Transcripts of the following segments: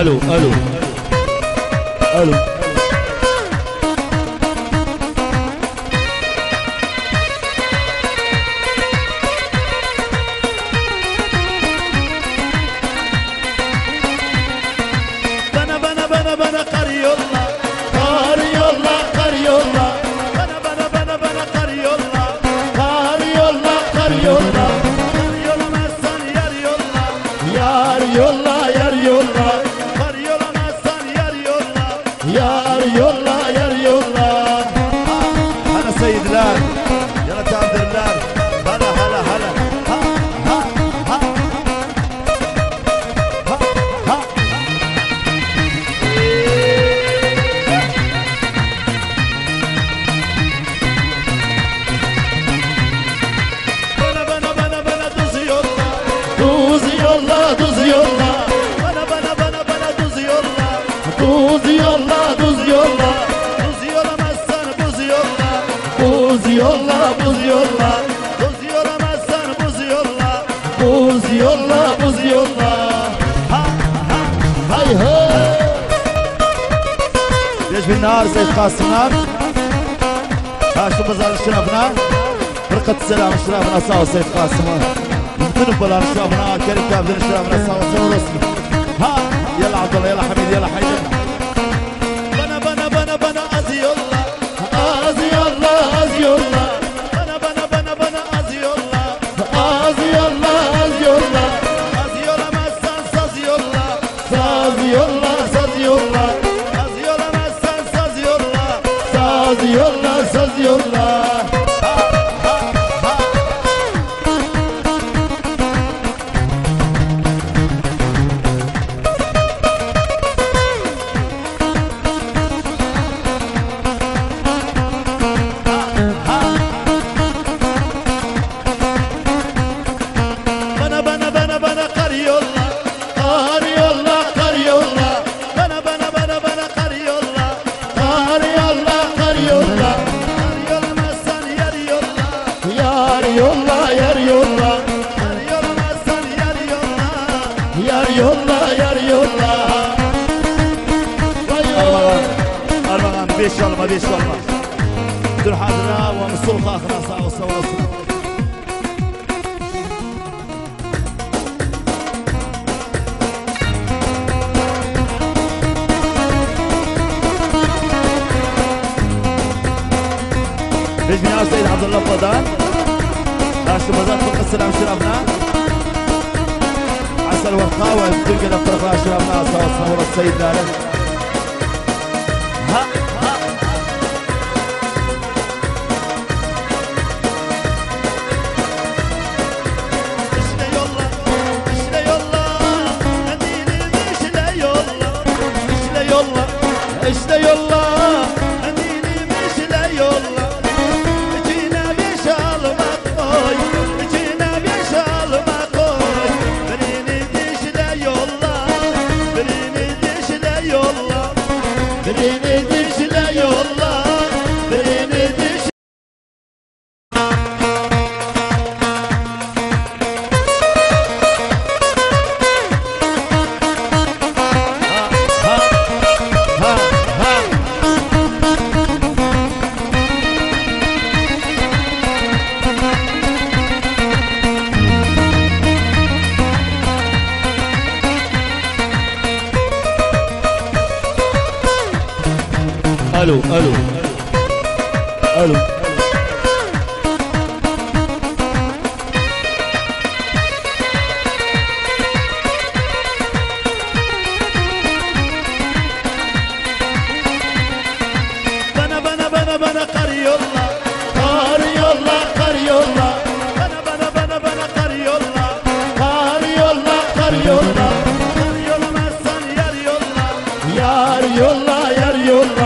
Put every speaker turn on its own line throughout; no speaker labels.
ألو ألو. ألو. Yolla tuz yolla Bana bana bana bana tuz yolla Tuz yolla tuz yolla Tuz yollamazsan buz yolla Buz yolla buz yolla Buz yollamazsan buz yolla Buz yolla buz yolla Ha ha. Hay hay bir nahar ses kalsınlar. Karşımızın şırafına Fırkat selam şırafına sağ ol Seyit Kasım'ı من بلار شامنا كريم كابتن الشام نساوي رسمي
ها يلا عبد الله يلا حميد يلا حيدر ما بيش والله دول حاضرة ومسوقة خلاص وصلوا وصلوا بجميع سيد عبد الله فضان هاشم فضان فوق السلام شرفنا. عسل وخاوة تلقى نفرق شرفنا. صوت صورة سيدنا لك
işte yolla,
Alo, alo. Alo.
Bana bana bana bana kar yolla. Kar yolla, kar yolla. Bana bana bana bana kar yolla. Kar yolla, kar yolla. Kar yollamazsan yar yolla. Yar yolla, yar yolla.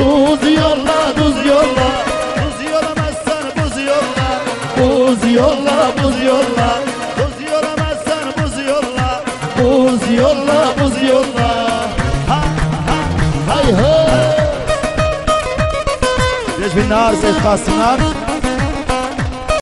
Buz yolla, buz yolla.
Buz yolamazsan buz yolla.
Buz yolla, buz yolla.
Buz yolamazsan buz yolla.
Buz yolla, buz yolla.
Ha ha
hay hay.
Leş bin nar ses kalsınlar.